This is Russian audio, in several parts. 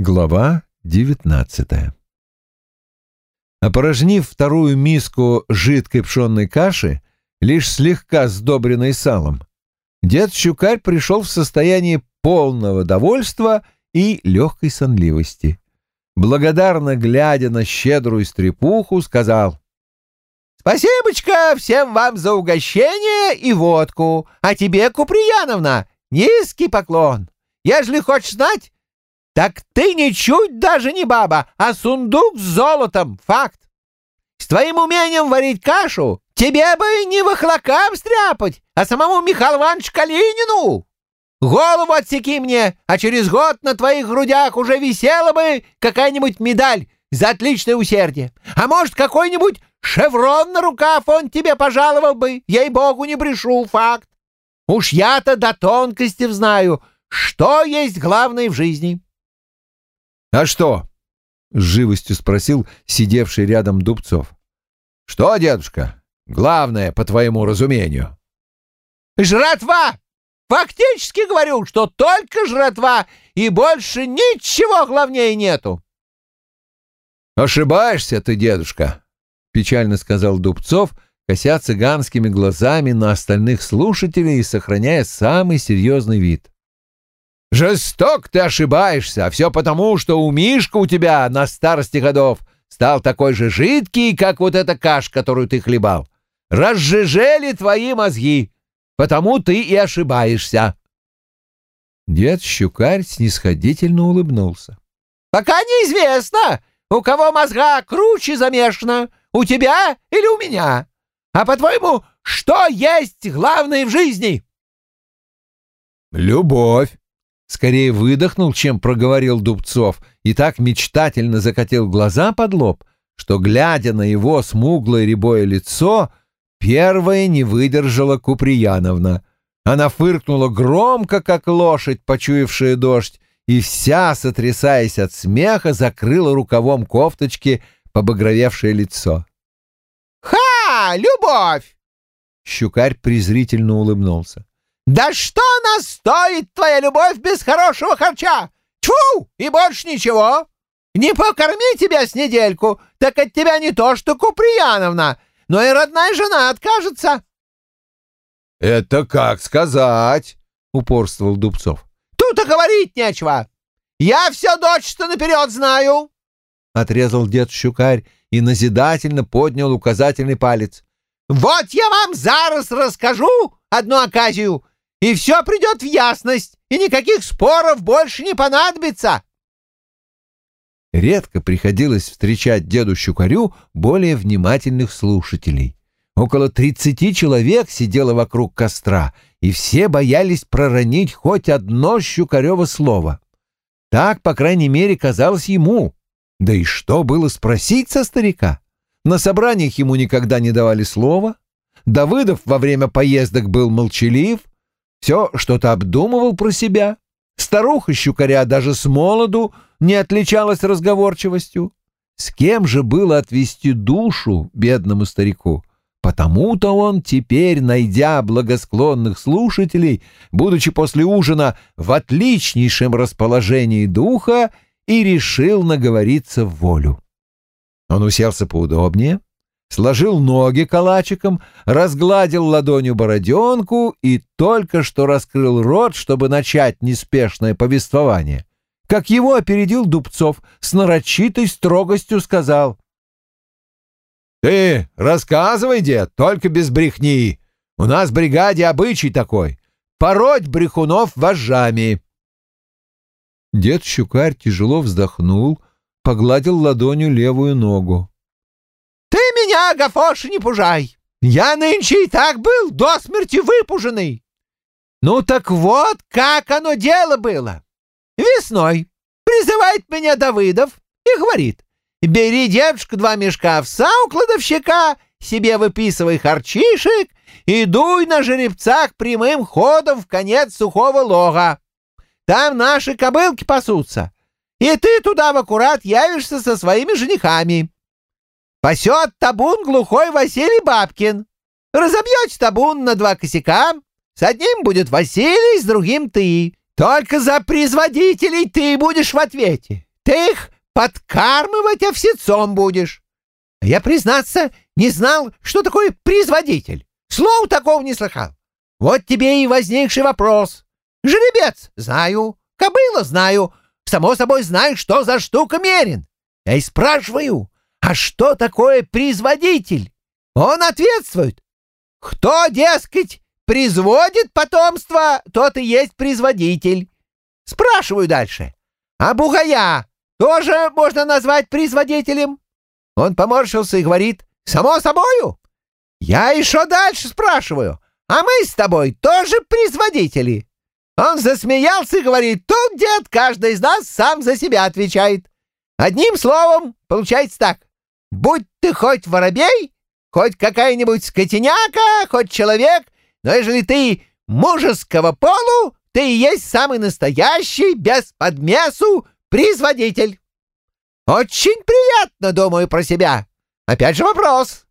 Глава девятнадцатая Опорожнив вторую миску жидкой пшенной каши, лишь слегка сдобренной салом, дед Щукарь пришел в состояние полного довольства и легкой сонливости. Благодарно глядя на щедрую стрепуху, сказал «Спасибочка всем вам за угощение и водку, а тебе, Куприяновна, низкий поклон. Ежели хочешь знать, так ты ничуть даже не баба, а сундук с золотом, факт. С твоим умением варить кашу тебе бы не вахлакам стряпать, а самому Михаилу Ивановичу Калинину. Голову отсеки мне, а через год на твоих грудях уже висела бы какая-нибудь медаль за отличное усердие. А может, какой-нибудь шеврон на рукав он тебе пожаловал бы, ей-богу, не брешу, факт. Уж я-то до тонкости знаю, что есть главное в жизни. «А что?» — с живостью спросил сидевший рядом Дубцов. «Что, дедушка, главное, по твоему разумению?» «Жратва! Фактически говорю, что только жратва, и больше ничего главнее нету!» «Ошибаешься ты, дедушка!» — печально сказал Дубцов, кося цыганскими глазами на остальных слушателей и сохраняя самый серьезный вид. Жесток ты ошибаешься, а все потому, что у Мишка у тебя на старости годов стал такой же жидкий, как вот эта каш, которую ты хлебал. Разжижели твои мозги, потому ты и ошибаешься. Дед Щукарь снисходительно улыбнулся. — Пока неизвестно, у кого мозга круче замешано, у тебя или у меня. А по-твоему, что есть главное в жизни? — Любовь. Скорее выдохнул, чем проговорил Дубцов, и так мечтательно закатил глаза под лоб, что, глядя на его смуглое рябое лицо, первая не выдержала Куприяновна. Она фыркнула громко, как лошадь, почуявшая дождь, и вся, сотрясаясь от смеха, закрыла рукавом кофточки побагровевшее лицо. «Ха! Любовь!» Щукарь презрительно улыбнулся. «Да что нас стоит твоя любовь без хорошего харча? Тьфу! И больше ничего! Не покорми тебя с недельку, так от тебя не то что Куприяновна, но и родная жена откажется!» «Это как сказать?» — упорствовал Дубцов. «Тут и говорить нечего! Я все дочь-то наперед знаю!» — отрезал дед Щукарь и назидательно поднял указательный палец. «Вот я вам зараз расскажу одну оказию, и все придет в ясность, и никаких споров больше не понадобится. Редко приходилось встречать деду Щукарю более внимательных слушателей. Около тридцати человек сидело вокруг костра, и все боялись проронить хоть одно щукарево слово. Так, по крайней мере, казалось ему. Да и что было спросить со старика? На собраниях ему никогда не давали слова. Давыдов во время поездок был молчалив, все что-то обдумывал про себя. Старуха щукаря даже с молоду не отличалась разговорчивостью. С кем же было отвести душу бедному старику? Потому-то он теперь, найдя благосклонных слушателей, будучи после ужина в отличнейшем расположении духа, и решил наговориться в волю. Он уселся поудобнее, сложил ноги калачиком, разгладил ладонью бороденку и только что раскрыл рот, чтобы начать неспешное повествование. Как его опередил Дубцов, с нарочитой строгостью сказал. «Ты рассказывай, дед, только без брехни. У нас в бригаде обычай такой — пороть брехунов вожжами». Дед Щукарь тяжело вздохнул, погладил ладонью левую ногу меня, Гафоша, не пужай. Я нынче и так был до смерти выпуженный. Ну так вот, как оно дело было. Весной призывает меня Давыдов и говорит, бери, девушка, два мешка овса у кладовщика, себе выписывай харчишек и дуй на жеребцах прямым ходом в конец сухого лога. Там наши кобылки пасутся, и ты туда в аккурат явишься со своими женихами. Пасет табун глухой Василий Бабкин. Разобьете табун на два косяка. С одним будет Василий, с другим ты. Только за производителей ты будешь в ответе. ты их подкармливать овсецом будешь. Я, признаться, не знал, что такое производитель. Слов такого не слыхал. Вот тебе и возникший вопрос. Жеребец — знаю, кобыла — знаю, само собой знаю, что за штука мерин. Я и спрашиваю, а что такое производитель? Он ответствует. Кто, дескать, производит потомство, тот и есть производитель. Спрашиваю дальше. А бугая тоже можно назвать производителем? Он поморщился и говорит, само собою. Я еще дальше спрашиваю, а мы с тобой тоже производители. Он засмеялся и говорит, тут, дед, каждый из нас сам за себя отвечает. Одним словом, получается так. Будь ты хоть воробей, хоть какая-нибудь скотиняка, хоть человек, но ежели ты мужеского полу, ты и есть самый настоящий, без подмесу, производитель. Очень приятно, думаю про себя. Опять же вопрос.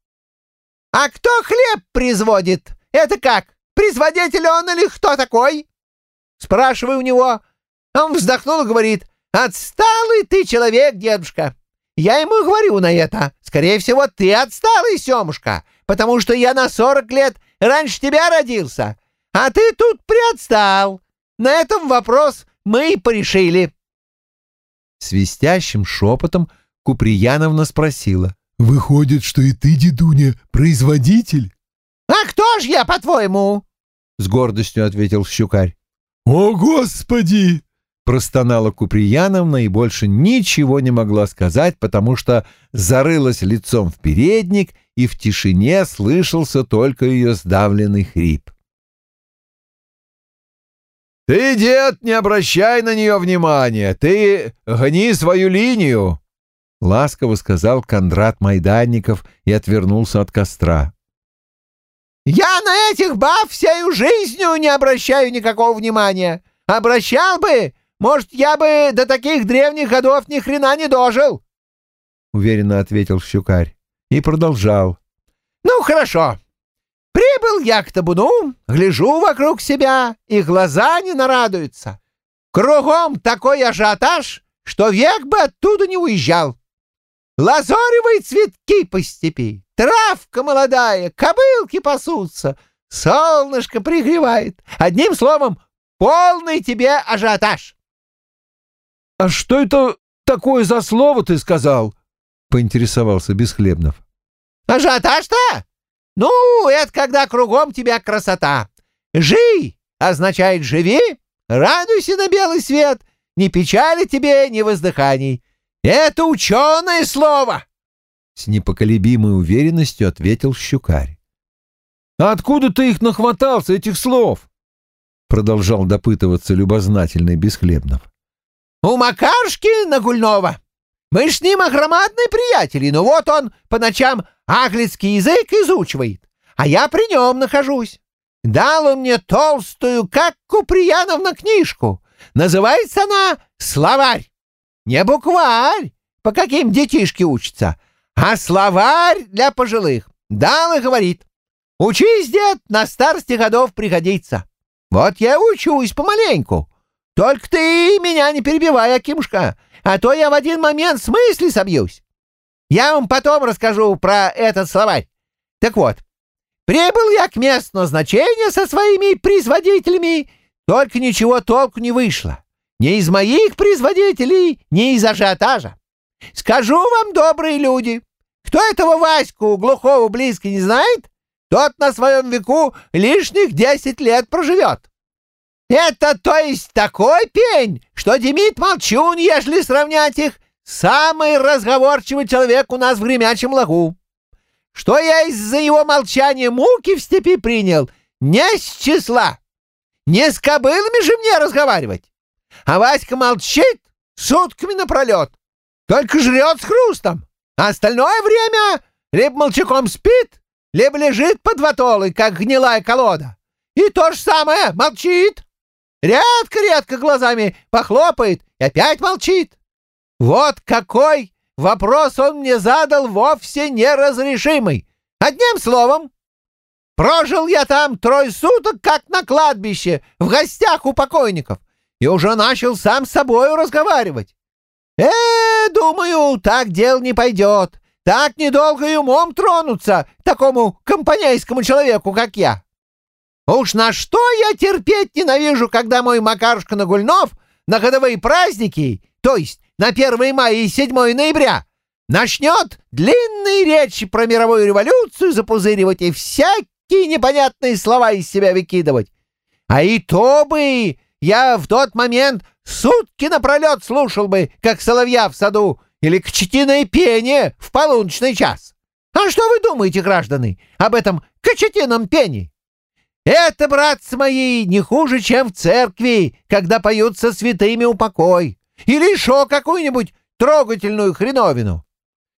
А кто хлеб производит? Это как, производитель он или кто такой? Спрашиваю у него. Он вздохнул и говорит, отсталый ты человек, дедушка. Я ему говорю на это. Скорее всего, ты отсталый, Семушка, потому что я на сорок лет раньше тебя родился, а ты тут приотстал. На этом вопрос мы и порешили. Свистящим шепотом Куприяновна спросила. «Выходит, что и ты, дедуня, производитель?» «А кто ж я, по-твоему?» — с гордостью ответил Щукарь. «О, Господи!» Простонала Куприяновна и больше ничего не могла сказать, потому что зарылась лицом в передник, и в тишине слышался только ее сдавленный хрип. «Ты, дед, не обращай на нее внимания, ты гни свою линию!» — ласково сказал Кондрат Майданников и отвернулся от костра. «Я на этих баб всею жизнью не обращаю никакого внимания. Обращал бы, может, я бы до таких древних годов ни хрена не дожил!» — уверенно ответил Щукарь и продолжал. «Ну, хорошо. Прибыл я к табуну, гляжу вокруг себя, и глаза не нарадуются. Кругом такой ажиотаж, что век бы оттуда не уезжал. Лазоревые цветки по степи, травка молодая, кобылки пасутся, солнышко пригревает. Одним словом, полный тебе ажиотаж. — А что это такое за слово ты сказал? — поинтересовался Бесхлебнов. — Ажиотаж-то? Ну, это когда кругом тебя красота. «Жи» означает «живи», «радуйся на белый свет», «не печали тебе, ни воздыханий». Это ученое слово!» С непоколебимой уверенностью ответил Щукарь. «А откуда ты их нахватался, этих слов?» Продолжал допытываться любознательный Бесхлебнов. «У Макаршки Нагульнова. Мы с ним огромадные приятели, но вот он по ночам английский язык изучивает, а я при нем нахожусь. Дал он мне толстую, как Куприяновна, книжку. Называется она «Словарь». Не букварь, по каким детишки учатся, а словарь для пожилых. Дал и говорит. Учись, дед, на старости годов пригодится. Вот я учусь помаленьку. Только ты меня не перебивай, Акимушка, а то я в один момент с мысли собьюсь. Я вам потом расскажу про этот словарь. Так вот, прибыл я к месту назначения со своими производителями, только ничего толку не вышло. Ни из моих производителей, ни из ажиотажа. Скажу вам, добрые люди, кто этого Ваську глухого близко не знает, тот на своем веку лишних десять лет проживет. Это то есть такой пень, что Демид Молчун, ежели сравнять их, самый разговорчивый человек у нас в гремячем лагу. Что я из-за его молчания муки в степи принял, не с числа. Не с кобылами же мне разговаривать. А Васька молчит сутками напролет, только жрет с хрустом, а остальное время либо молчаком спит, либо лежит под ватолой, как гнилая колода. И то же самое молчит. Редко-редко глазами похлопает и опять молчит. Вот какой вопрос он мне задал вовсе неразрешимый. Одним словом, прожил я там трое суток, как на кладбище, в гостях у покойников и уже начал сам с собою разговаривать. Э, думаю, так дело не пойдет. Так недолго и умом тронуться такому компанейскому человеку, как я. Уж на что я терпеть ненавижу, когда мой Макарушка Нагульнов на годовые праздники, то есть на 1 мая и 7 ноября, начнет длинные речи про мировую революцию запузыривать и всякие непонятные слова из себя выкидывать. А и то бы я в тот момент сутки напролет слушал бы, как соловья в саду, или кочетиное пение в полуночный час. А что вы думаете, граждане, об этом кочетином пении? Это, братцы мои, не хуже, чем в церкви, когда поют со святыми упокой. Или еще какую-нибудь трогательную хреновину.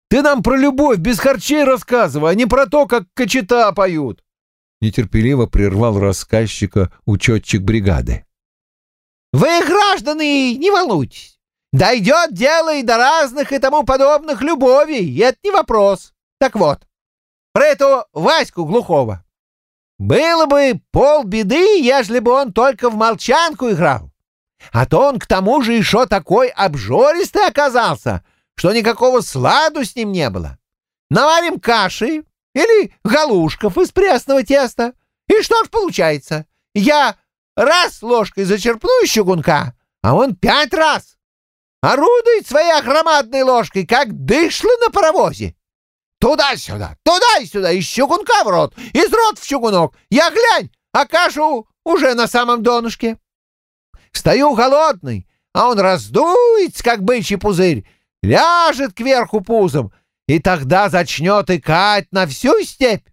Ты нам про любовь без харчей рассказывай, а не про то, как кочета поют. Нетерпеливо прервал рассказчика учетчик бригады. Вы, граждане, не волнуйтесь. Дойдет дело и до разных и тому подобных любовей, и это не вопрос. Так вот, про эту Ваську Глухого. Было бы полбеды, ежели бы он только в молчанку играл. А то он к тому же еще такой обжористый оказался, что никакого сладу с ним не было. Наварим каши или галушков из пресного теста. И что ж получается? Я раз ложкой зачерпну из чугунка, а он пять раз. Орудует своей громадной ложкой, как дышло на паровозе. Туда-сюда, туда-сюда, из чугунка в рот, из рот в чугунок. Я глянь, а кашу уже на самом донышке. Стою голодный, а он раздуется, как бычий пузырь, ляжет кверху пузом, и тогда зачнет икать на всю степь.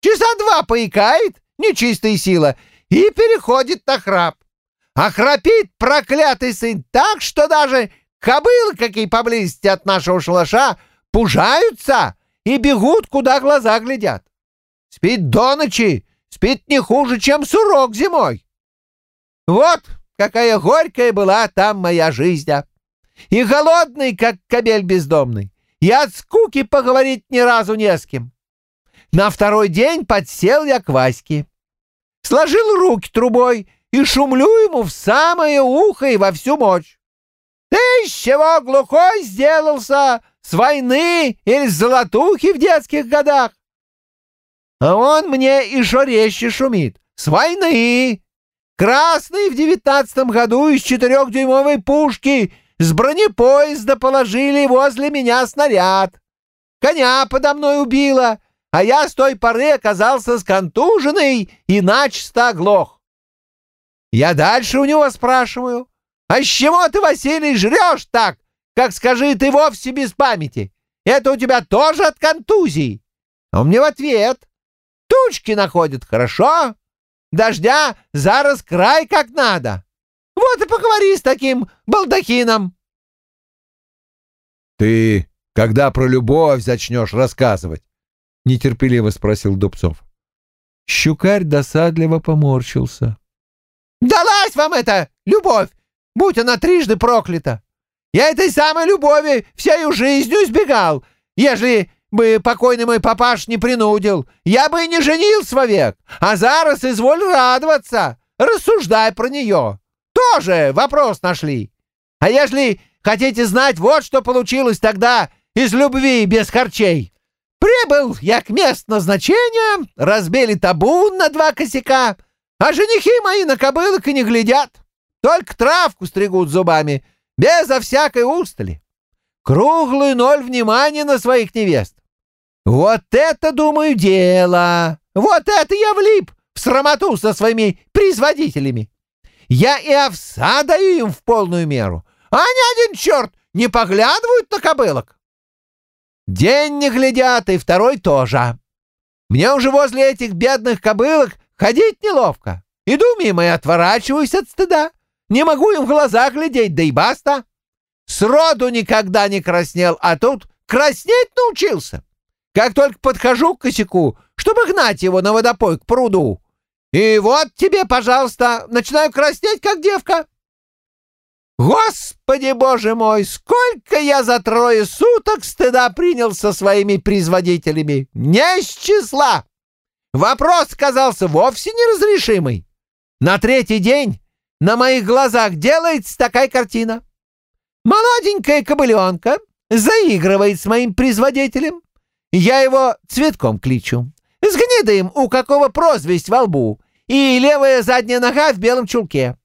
Часа два поикает, нечистая сила, и переходит на храп. А храпит проклятый сын так, что даже кобылы, какие поблизости от нашего шалаша, пужаются и бегут, куда глаза глядят. Спит до ночи, спит не хуже, чем сурок зимой. Вот какая горькая была там моя жизнь. А. И голодный, как кобель бездомный. И от скуки поговорить ни разу не с кем. На второй день подсел я к Ваське. Сложил руки трубой и шумлю ему в самое ухо и во всю мощь. Ты чего глухой сделался? С войны или с золотухи в детских годах? А он мне еще резче шумит. С войны! Красный в девятнадцатом году из четырехдюймовой пушки с бронепоезда положили возле меня снаряд. Коня подо мной убило, а я с той поры оказался сконтуженный и начисто оглох. Я дальше у него спрашиваю, а с чего ты, Василий, жрешь так, как, скажи, ты вовсе без памяти? Это у тебя тоже от контузии? А он мне в ответ, тучки находят хорошо, дождя зараз край как надо. Вот и поговори с таким балдахином. — Ты когда про любовь зачнешь рассказывать? — нетерпеливо спросил Дубцов. Щукарь досадливо поморщился. — Далась вам эта любовь, будь она трижды проклята. Я этой самой любови всею жизнью избегал, ежели бы покойный мой папаш не принудил, я бы и не женился вовек, а зараз изволь радоваться, рассуждай про нее. Тоже вопрос нашли. А ежели хотите знать, вот что получилось тогда из любви без харчей. Прибыл я к месту назначения, разбили табун на два косяка, а женихи мои на кобылок и не глядят, только травку стригут зубами, безо всякой устали. Круглый ноль внимания на своих невест. Вот это, думаю, дело. Вот это я влип в срамоту со своими производителями. Я и овса даю им в полную меру, а ни один черт не поглядывают на кобылок. День не глядят, и второй тоже. Мне уже возле этих бедных кобылок ходить неловко. Иду мимо и отворачиваюсь от стыда. Не могу им в глаза глядеть, да и баста. Сроду никогда не краснел, а тут краснеть научился. Как только подхожу к косяку, чтобы гнать его на водопой к пруду, и вот тебе, пожалуйста, начинаю краснеть, как девка. Господи, боже мой, сколько я за трое суток стыда принял со своими производителями! Не с числа! Вопрос казался вовсе неразрешимый. На третий день на моих глазах делается такая картина. Молоденькая кобыленка заигрывает с моим производителем. Я его цветком кличу. С гнедым, у какого прозвисть во лбу, и левая задняя нога в белом чулке.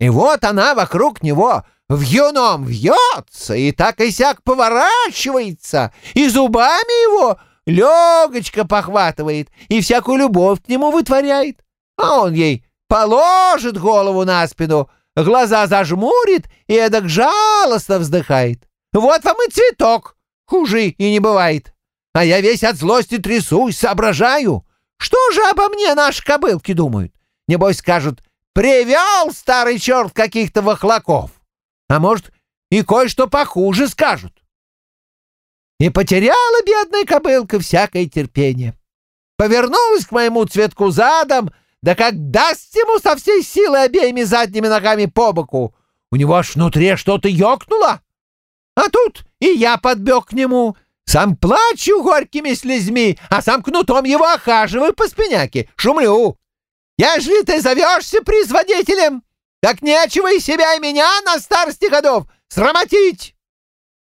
И вот она вокруг него вьюном вьется и так и сяк поворачивается, и зубами его легочка похватывает, и всякую любовь к нему вытворяет. А он ей положит голову на спину, глаза зажмурит и эдак жалостно вздыхает. Вот вам и цветок, хуже и не бывает. А я весь от злости трясусь, соображаю. Что же обо мне наши кобылки думают? Небось скажут, привел старый черт каких-то вахлаков. А может, и кое-что похуже скажут. И потеряла бедная кобылка всякое терпение. Повернулась к моему цветку задом, да как даст ему со всей силы обеими задними ногами по боку. У него аж внутри что-то ёкнуло. А тут и я подбег к нему, сам плачу горькими слезьми, а сам кнутом его охаживаю по спиняке, шумлю. Ежели ты зовешься производителем, так нечего и себя, и меня на старости годов срамотить.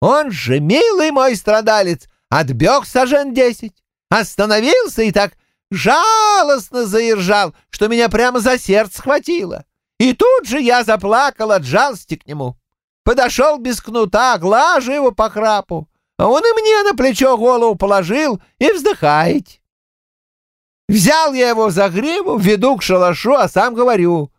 Он же, милый мой страдалец, отбег сажен десять, остановился и так жалостно заиржал, что меня прямо за сердце схватило. И тут же я заплакал от жалости к нему. Подошел без кнута, глажу его по храпу, а он и мне на плечо голову положил и вздыхает. Взял я его за гриву, веду к шалашу, а сам говорю,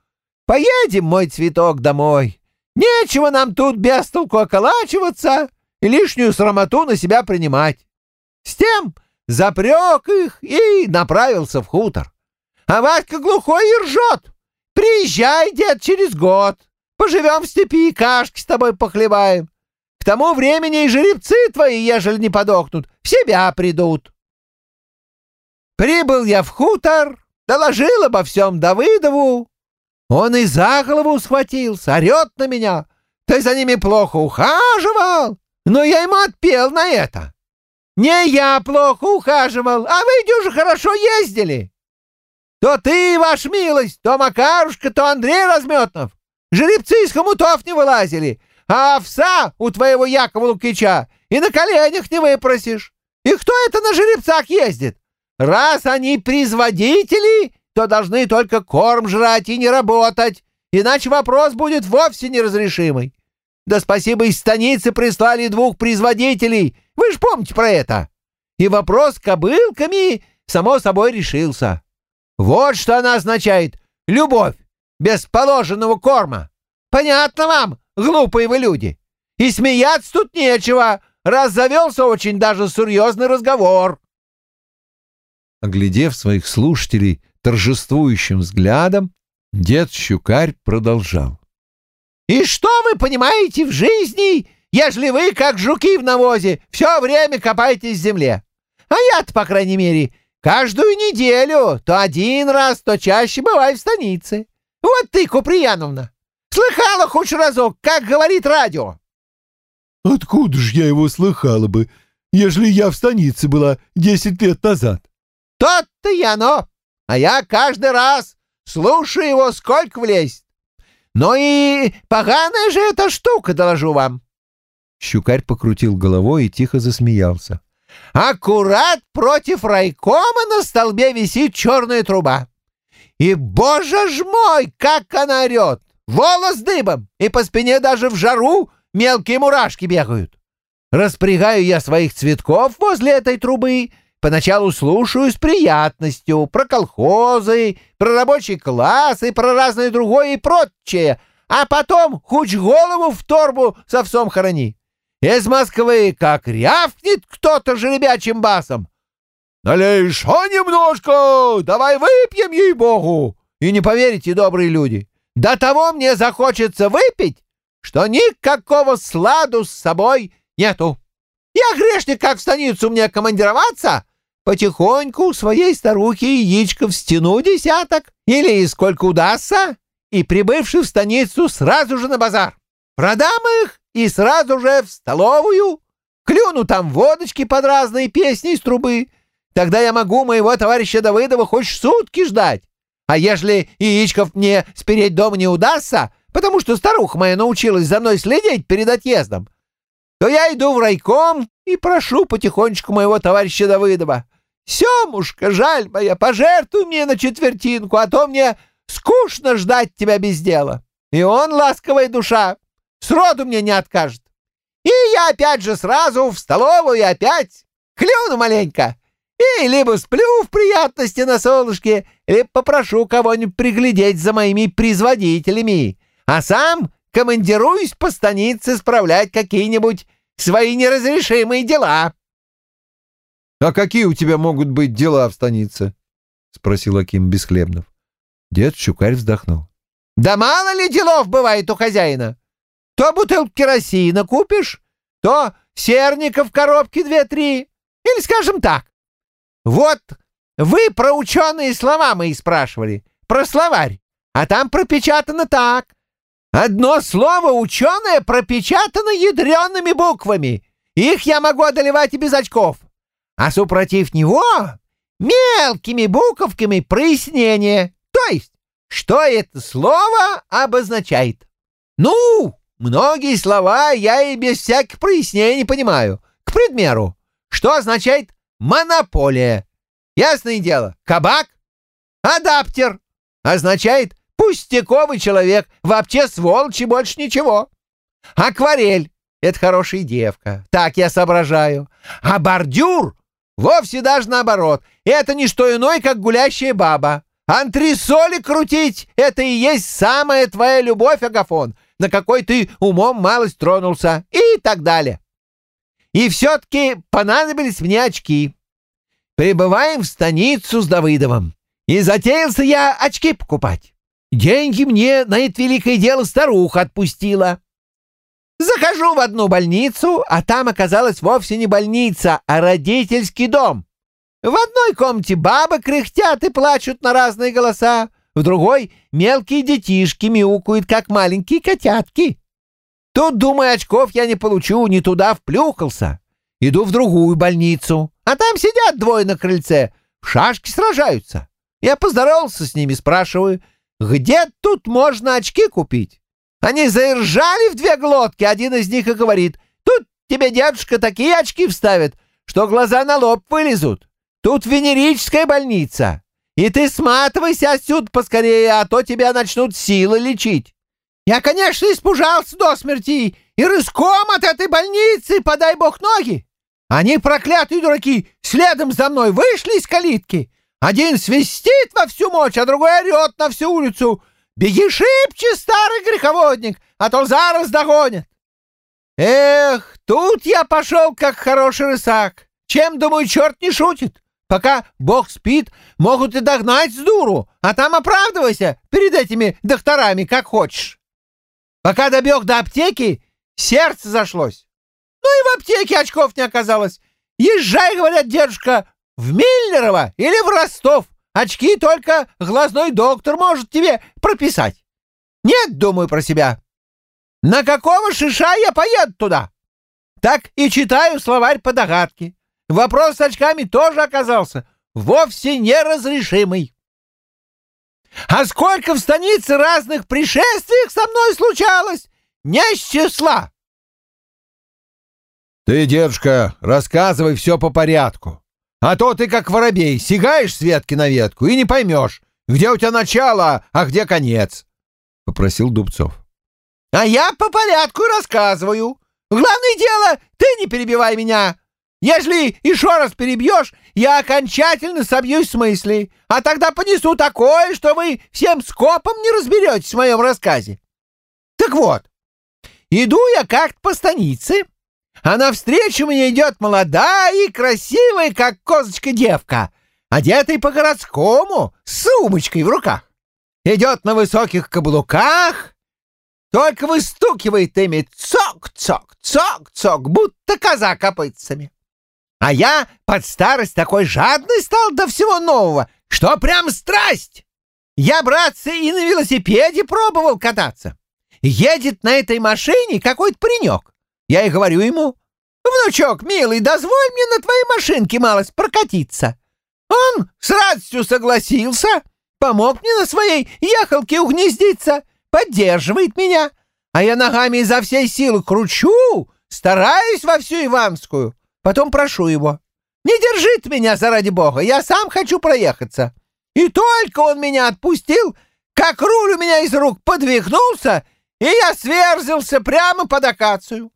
«Поедем, мой цветок, домой. Нечего нам тут без толку околачиваться и лишнюю срамоту на себя принимать». С тем запрек их и направился в хутор. А Васька глухой и ржет. «Приезжай, дед, через год. Поживем в степи, кашки с тобой похлебаем. К тому времени и жеребцы твои, ежели не подохнут, в себя придут». Прибыл я в хутор, доложил обо всем Давыдову. Он и за голову схватился, орет на меня. Ты за ними плохо ухаживал, но я ему отпел на это. Не я плохо ухаживал, а вы дюже хорошо ездили. То ты, ваш милость, то Макарушка, то Андрей Разметнов. Жеребцы из хомутов не вылазили, а овса у твоего Якова Лукича и на коленях не выпросишь. И кто это на жеребцах ездит? Раз они производители, то должны только корм жрать и не работать, иначе вопрос будет вовсе неразрешимый. Да спасибо, из станицы прислали двух производителей. Вы же помните про это. И вопрос с кобылками, само собой, решился. Вот что она означает. Любовь без положенного корма. Понятно вам, глупые вы люди? И смеяться тут нечего, раз завелся очень даже серьезный разговор. Оглядев своих слушателей торжествующим взглядом, дед Щукарь продолжал. И что вы понимаете в жизни, ежели вы, как жуки в навозе, все время копаетесь в земле? А я-то, по крайней мере, каждую неделю то один раз, то чаще бываю в станице. Вот ты, Куприяновна, слыхала хоть разок, как говорит радио? Откуда ж я его слыхала бы, ежели я в станице была десять лет назад? Тот-то и оно, а я каждый раз слушаю его, сколько влезет. Но и поганая же эта штука, доложу вам. Щукарь покрутил головой и тихо засмеялся. Аккурат против райкома на столбе висит черная труба. И, боже ж мой, как она орет! Волос дыбом, и по спине даже в жару мелкие мурашки бегают. Распрягаю я своих цветков возле этой трубы Поначалу слушаю с приятностью про колхозы, про рабочий класс и про разное другое и прочее, а потом хоть голову в торбу с овсом храни. Из Москвы как рявкнет кто-то жеребячим басом. «Налей еще немножко, давай выпьем, ей-богу!» И не поверите, добрые люди, до того мне захочется выпить, что никакого сладу с собой нету. Я грешник, как в станицу мне командироваться, потихоньку у своей старухи яичко в стену десяток, или сколько удастся, и, прибывший в станицу, сразу же на базар. Продам их и сразу же в столовую, клюну там водочки под разные песни из трубы. Тогда я могу моего товарища Давыдова хоть сутки ждать. А ежели яичков мне спереть дома не удастся, потому что старуха моя научилась за мной следить перед отъездом, то я иду в райком и прошу потихонечку моего товарища Давыдова. Семушка, жаль моя, пожертвуй мне на четвертинку, а то мне скучно ждать тебя без дела. И он, ласковая душа, сроду мне не откажет. И я опять же сразу в столовую опять клюну маленько. И либо сплю в приятности на солнышке, либо попрошу кого-нибудь приглядеть за моими призводителями, а сам командируюсь по станице справлять какие-нибудь свои неразрешимые дела. — А какие у тебя могут быть дела в станице? — спросил Аким Бесхлебнов. Дед Щукарь вздохнул. — Да мало ли делов бывает у хозяина. То бутылку керосина купишь, то серников в коробке две-три. Или, скажем так, вот вы про ученые слова мои спрашивали, про словарь, а там пропечатано так. Одно слово ученое пропечатано ядреными буквами. Их я могу одолевать и без очков. А супротив него мелкими буковками прояснение. То есть, что это слово обозначает. Ну, многие слова я и без всяких прояснений понимаю. К примеру, что означает монополия? Ясное дело, кабак, адаптер означает пустяковый человек, вообще сволочь и больше ничего. Акварель — это хорошая девка, так я соображаю. А бордюр вовсе даже наоборот, это не что иное, как гулящая баба. Антресоли крутить — это и есть самая твоя любовь, Агафон, на какой ты умом малость тронулся и так далее. И все-таки понадобились мне очки. Прибываем в станицу с Давыдовым. И затеялся я очки покупать. Деньги мне на это великое дело старуха отпустила. Захожу в одну больницу, а там оказалась вовсе не больница, а родительский дом. В одной комнате бабы кряхтят и плачут на разные голоса, в другой мелкие детишки мяукают, как маленькие котятки. Тут, думаю, очков я не получу, не туда вплюхался. Иду в другую больницу, а там сидят двое на крыльце, в шашки сражаются. Я поздоровался с ними, спрашиваю, где тут можно очки купить? Они заиржали в две глотки, один из них и говорит, тут тебе дедушка такие очки вставит, что глаза на лоб вылезут. Тут венерическая больница, и ты сматывайся отсюда поскорее, а то тебя начнут силы лечить. Я, конечно, испужался до смерти и рыском от этой больницы, подай бог ноги. Они, проклятые дураки, следом за мной вышли из калитки, один свистит во всю мощь, а другой орет на всю улицу. «Беги шибче, старый греховодник, а то зараз догонят!» Эх, тут я пошел как хороший рысак. Чем, думаю, черт не шутит? Пока бог спит, могут и догнать с дуру, а там оправдывайся перед этими докторами, как хочешь. Пока добег до аптеки, сердце зашлось. Ну и в аптеке очков не оказалось. Езжай, говорят, дедушка, в Миллерово или в Ростов. Очки только глазной доктор может тебе прописать. Нет, думаю про себя. На какого шиша я поеду туда? Так и читаю словарь по догадке. Вопрос с очками тоже оказался вовсе неразрешимый. А сколько в станице разных пришествиях со мной случалось, не с числа. Ты, дедушка, рассказывай все по порядку. А то ты, как воробей, сигаешь с ветки на ветку и не поймешь, где у тебя начало, а где конец, — попросил Дубцов. — А я по порядку рассказываю. Главное дело, ты не перебивай меня. Если еще раз перебьешь, я окончательно собьюсь с мыслей, а тогда понесу такое, что вы всем скопом не разберетесь в моем рассказе. Так вот, иду я как-то по станице, а навстречу мне идет молодая и красивая, как козочка девка, одетая по-городскому, с сумочкой в руках. Идет на высоких каблуках, только выстукивает ими цок-цок, цок-цок, будто коза копытцами. А я под старость такой жадный стал до всего нового, что прям страсть. Я, братцы, и на велосипеде пробовал кататься. Едет на этой машине какой-то паренек. Я и говорю ему, «Внучок, милый, дозволь мне на твоей машинке малость прокатиться». Он с радостью согласился, помог мне на своей ехалке угнездиться, поддерживает меня, а я ногами изо всей силы кручу, стараюсь во всю Иванскую. Потом прошу его. Не держит меня заради бога, я сам хочу проехаться. И только он меня отпустил, как руль у меня из рук подвигнулся, и я сверзился прямо под акацию.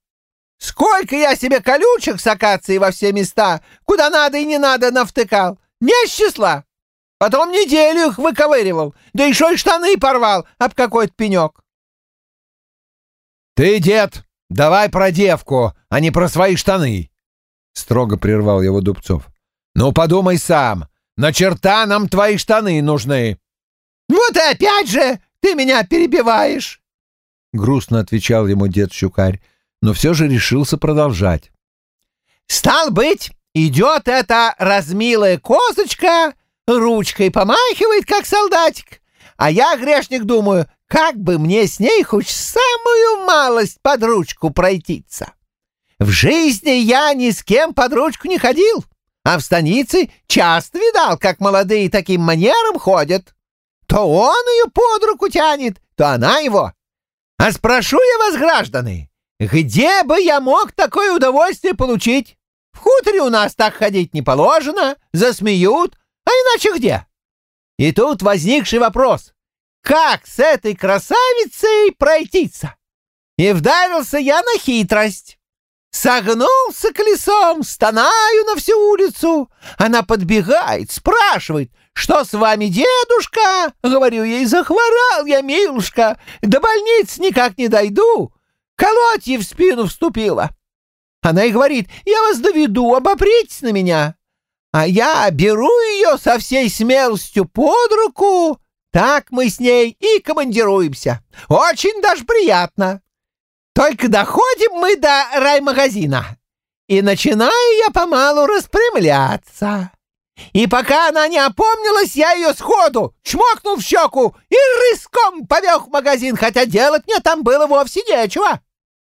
Сколько я себе колючек с акацией во все места, куда надо и не надо, навтыкал. Не с числа. Потом неделю их выковыривал, да еще и штаны порвал об какой-то пенек. «Ты, дед, давай про девку, а не про свои штаны!» — строго прервал его Дубцов. «Ну, подумай сам, на черта нам твои штаны нужны!» «Вот и опять же ты меня перебиваешь!» Грустно отвечал ему дед Щукарь, но все же решился продолжать. «Стал быть, идет эта размилая козочка, ручкой помахивает, как солдатик, а я, грешник, думаю, как бы мне с ней хоть самую малость под ручку пройтиться. В жизни я ни с кем под ручку не ходил, а в станице часто видал, как молодые таким манером ходят. То он ее под руку тянет, то она его. А спрошу я вас, граждане, где бы я мог такое удовольствие получить? В хуторе у нас так ходить не положено, засмеют, а иначе где? И тут возникший вопрос. Как с этой красавицей пройтиться? И вдарился я на хитрость. Согнулся колесом, стонаю на всю улицу. Она подбегает, спрашивает, что с вами, дедушка? Говорю ей, захворал я, милушка, до больницы никак не дойду. Колотье в спину вступила. Она и говорит, я вас доведу, обопритесь на меня. А я беру ее со всей смелостью под руку. Так мы с ней и командируемся. Очень даже приятно. Только доходим мы до раймагазина. И начинаю я помалу распрямляться. И пока она не опомнилась, я ее сходу чмокнул в щеку и рыском побег в магазин, хотя делать мне там было вовсе нечего.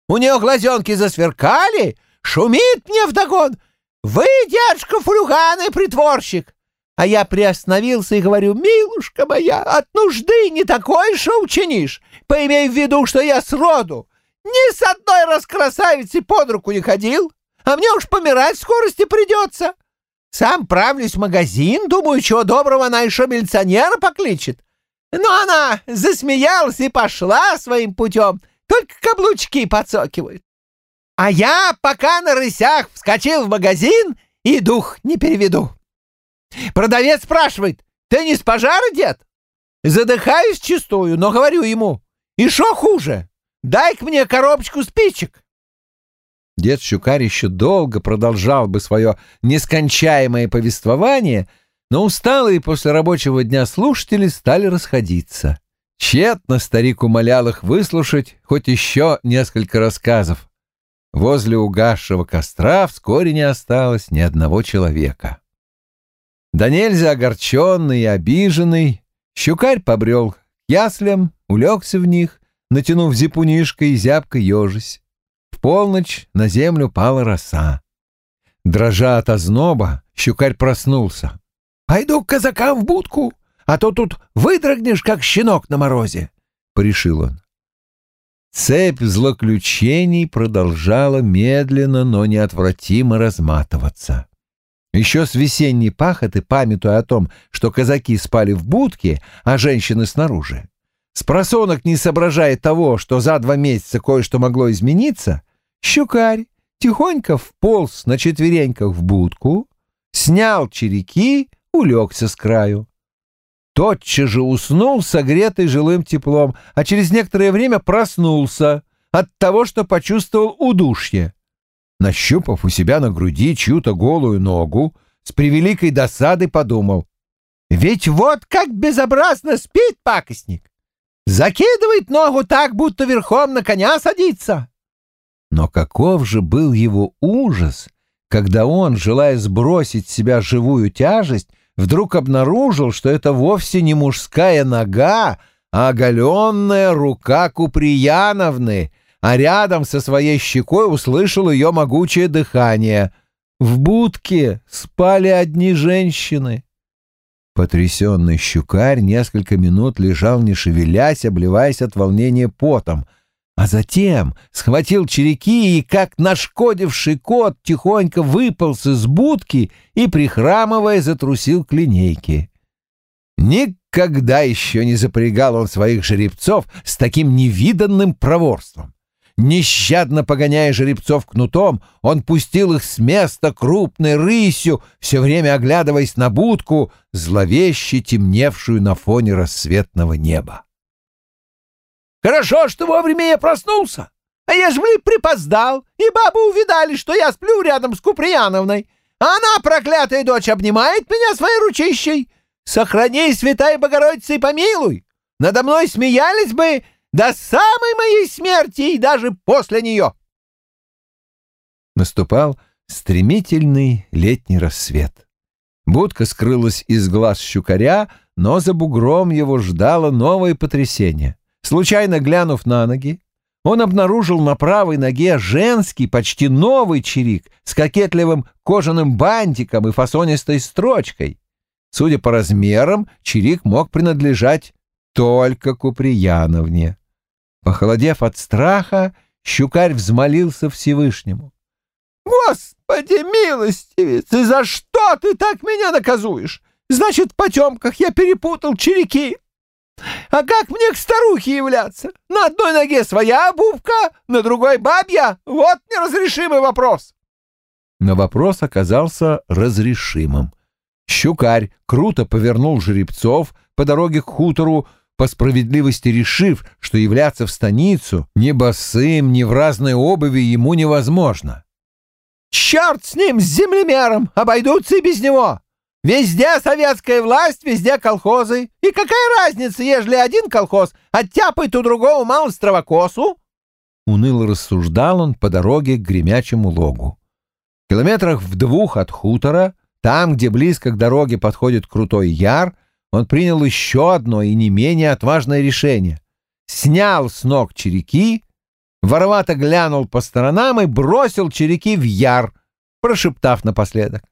У нее глазенки засверкали, шумит мне вдогон. «Вы, дядюшка Фрюган и притворщик!» А я приостановился и говорю, «Милушка моя, от нужды не такое шоу чинишь. Поимей в виду, что я сроду ни с одной раскрасавицей под руку не ходил, а мне уж помирать в скорости придется. Сам правлюсь в магазин, думаю, чего доброго она еще милиционера покличет. Но она засмеялась и пошла своим путем, только каблучки подсокивают. А я пока на рысях вскочил в магазин и дух не переведу. Продавец спрашивает, ты не с пожара, дед? Задыхаюсь чистую, но говорю ему, и что хуже? Дай-ка мне коробочку спичек. Дед Щукарь еще долго продолжал бы свое нескончаемое повествование, но усталые после рабочего дня слушатели стали расходиться. Тщетно старик умолял их выслушать хоть еще несколько рассказов. Возле угасшего костра вскоре не осталось ни одного человека. Да нельзя огорченный и обиженный, щукарь побрел к яслям, улегся в них натянув зипунишко и зябко ежись. В полночь на землю пала роса. Дрожа от озноба, щукарь проснулся. «Пойду к казакам в будку, а то тут выдрогнешь, как щенок на морозе», — порешил он. Цепь злоключений продолжала медленно, но неотвратимо разматываться. Еще с весенней пахоты, памятуя о том, что казаки спали в будке, а женщины снаружи, Спросонок не соображая того, что за два месяца кое-что могло измениться, щукарь тихонько вполз на четвереньках в будку, снял череки, улегся с краю. Тотчас же уснул, согретый жилым теплом, а через некоторое время проснулся от того, что почувствовал удушье. Нащупав у себя на груди чью-то голую ногу, с превеликой досадой подумал, «Ведь вот как безобразно спит пакостник! Закидывает ногу так, будто верхом на коня садится. Но каков же был его ужас, когда он, желая сбросить с себя живую тяжесть, вдруг обнаружил, что это вовсе не мужская нога, а оголенная рука Куприяновны, а рядом со своей щекой услышал ее могучее дыхание. В будке спали одни женщины. Потрясенный щукарь несколько минут лежал, не шевелясь, обливаясь от волнения потом, а затем схватил череки и, как нашкодивший кот, тихонько выполз из будки и, прихрамывая, затрусил к линейке. Никогда еще не запрягал он своих жеребцов с таким невиданным проворством. Нещадно погоняя жеребцов кнутом, он пустил их с места крупной рысью, все время оглядываясь на будку, зловеще темневшую на фоне рассветного неба. «Хорошо, что вовремя я проснулся, а ежели припоздал, и бабы увидали, что я сплю рядом с Куприяновной, а она, проклятая дочь, обнимает меня своей ручищей. Сохрани, святая Богородица, и помилуй! Надо мной смеялись бы до самой моей смерти и даже после нее. Наступал стремительный летний рассвет. Будка скрылась из глаз щукаря, но за бугром его ждало новое потрясение. Случайно глянув на ноги, он обнаружил на правой ноге женский, почти новый чирик с кокетливым кожаным бантиком и фасонистой строчкой. Судя по размерам, чирик мог принадлежать только Куприяновне. Похолодев от страха, щукарь взмолился Всевышнему. «Господи, милостивец, и за что ты так меня наказуешь? Значит, в потемках я перепутал череки. А как мне к старухе являться? На одной ноге своя обувка, на другой бабья? Вот неразрешимый вопрос!» Но вопрос оказался разрешимым. Щукарь круто повернул жеребцов по дороге к хутору, по справедливости решив, что являться в станицу ни босым, ни в разной обуви ему невозможно. «Черт с ним, с землемером! Обойдутся и без него! Везде советская власть, везде колхозы. И какая разница, ежели один колхоз оттяпает у другого малострого косу?» Уныло рассуждал он по дороге к гремячему логу. В километрах в двух от хутора, там, где близко к дороге подходит крутой яр, он принял еще одно и не менее отважное решение. Снял с ног череки, воровато глянул по сторонам и бросил череки в яр, прошептав напоследок.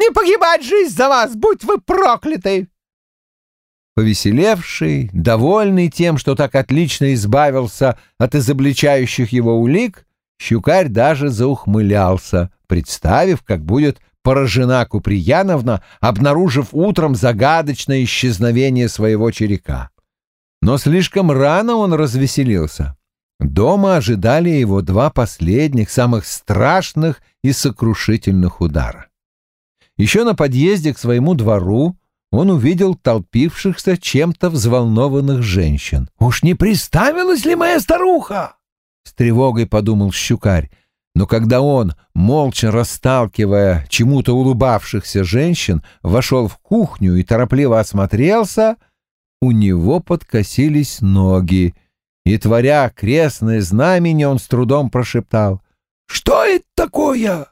«Не погибать жизнь за вас, будь вы прокляты!» Повеселевший, довольный тем, что так отлично избавился от изобличающих его улик, щукарь даже заухмылялся, представив, как будет поражена Куприяновна, обнаружив утром загадочное исчезновение своего черека. Но слишком рано он развеселился. Дома ожидали его два последних, самых страшных и сокрушительных удара. Еще на подъезде к своему двору он увидел толпившихся чем-то взволнованных женщин. «Уж не приставилась ли моя старуха?» — с тревогой подумал щукарь но когда он, молча расталкивая чему-то улыбавшихся женщин, вошел в кухню и торопливо осмотрелся, у него подкосились ноги, и, творя крестное знамение, он с трудом прошептал «Что это такое?»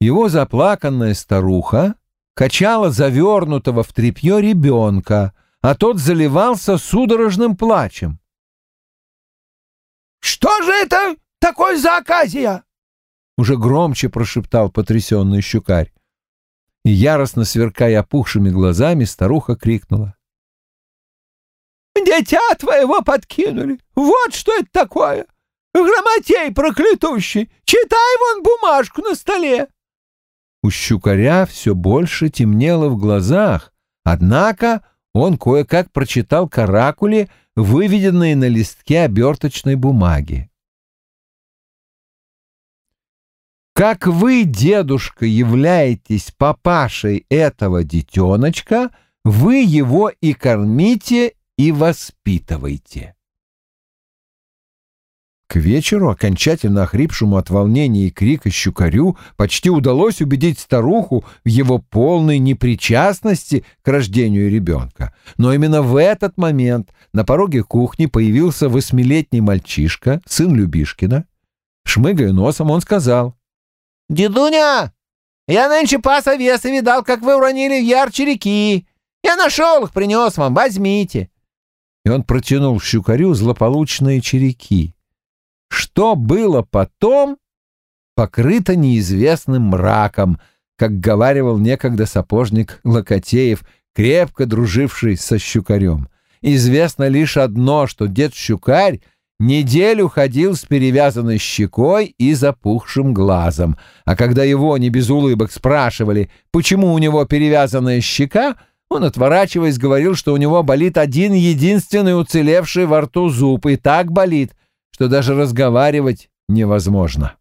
Его заплаканная старуха качала завернутого в тряпье ребенка, а тот заливался судорожным плачем. «Что же это такой за оказия?» Уже громче прошептал потрясенный щукарь. И яростно сверкая опухшими глазами, старуха крикнула. «Дитя твоего подкинули! Вот что это такое! Грамотей проклятущий! Читай вон бумажку на столе!» У щукаря все больше темнело в глазах, однако он кое-как прочитал каракули, выведенные на листке оберточной бумаги. Как вы, дедушка, являетесь папашей этого детеночка, вы его и кормите, и воспитывайте. К вечеру, окончательно охрипшему от волнения и крика щукарю, почти удалось убедить старуху в его полной непричастности к рождению ребенка. Но именно в этот момент на пороге кухни появился восьмилетний мальчишка, сын Любишкина. Шмыгая носом, он сказал — «Дедуня, я нынче пас овес и видал, как вы уронили в ярче реки. Я нашел их, принес вам, возьмите». И он протянул щукарю злополучные череки. Что было потом, покрыто неизвестным мраком, как говаривал некогда сапожник Локотеев, крепко друживший со щукарем. Известно лишь одно, что дед Щукарь неделю ходил с перевязанной щекой и запухшим глазом, а когда его не без улыбок спрашивали, почему у него перевязанная щека, он, отворачиваясь, говорил, что у него болит один единственный уцелевший во рту зуб, и так болит, что даже разговаривать невозможно.